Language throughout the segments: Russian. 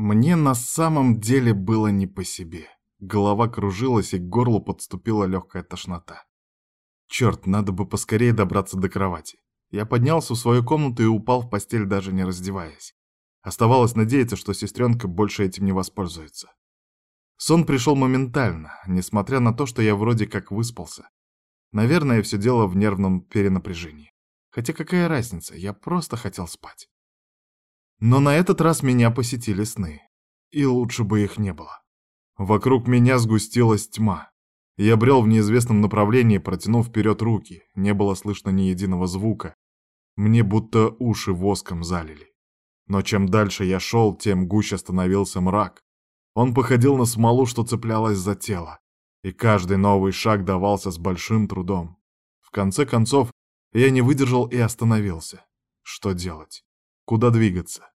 Мне на самом деле было не по себе. Голова кружилась, и к горлу подступила легкая тошнота. Черт, надо бы поскорее добраться до кровати. Я поднялся в свою комнату и упал в постель, даже не раздеваясь. Оставалось надеяться, что сестренка больше этим не воспользуется. Сон пришел моментально, несмотря на то, что я вроде как выспался. Наверное, все дело в нервном перенапряжении. Хотя какая разница, я просто хотел спать. Но на этот раз меня посетили сны. И лучше бы их не было. Вокруг меня сгустилась тьма. Я брел в неизвестном направлении, протянув вперед руки. Не было слышно ни единого звука. Мне будто уши воском залили. Но чем дальше я шел, тем гуще становился мрак. Он походил на смолу, что цеплялась за тело. И каждый новый шаг давался с большим трудом. В конце концов, я не выдержал и остановился. Что делать? Куда двигаться?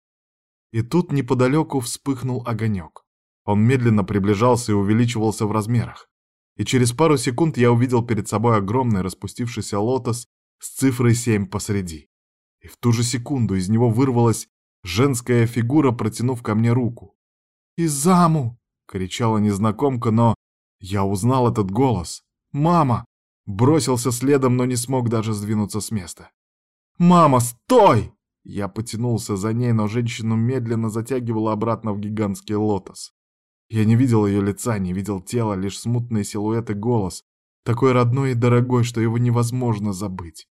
И тут неподалеку вспыхнул огонек. Он медленно приближался и увеличивался в размерах. И через пару секунд я увидел перед собой огромный распустившийся лотос с цифрой 7 посреди. И в ту же секунду из него вырвалась женская фигура, протянув ко мне руку. «Изаму!» — кричала незнакомка, но я узнал этот голос. «Мама!» Бросился следом, но не смог даже сдвинуться с места. «Мама, стой!» Я потянулся за ней, но женщину медленно затягивала обратно в гигантский лотос. Я не видел ее лица, не видел тела, лишь смутные силуэты голос, такой родной и дорогой, что его невозможно забыть.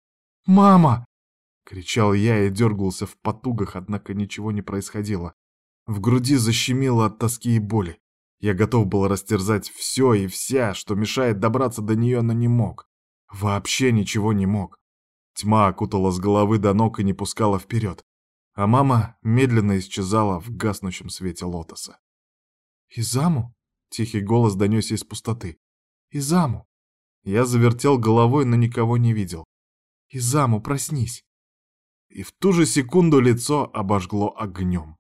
«Мама!» — кричал я и дергался в потугах, однако ничего не происходило. В груди защемило от тоски и боли. Я готов был растерзать все и вся, что мешает добраться до нее, но не мог. Вообще ничего не мог. Тьма окутала с головы до ног и не пускала вперед. А мама медленно исчезала в гаснущем свете лотоса. «Изаму?» — тихий голос донесся из пустоты. «Изаму?» Я завертел головой, но никого не видел. «Изаму, проснись!» И в ту же секунду лицо обожгло огнем.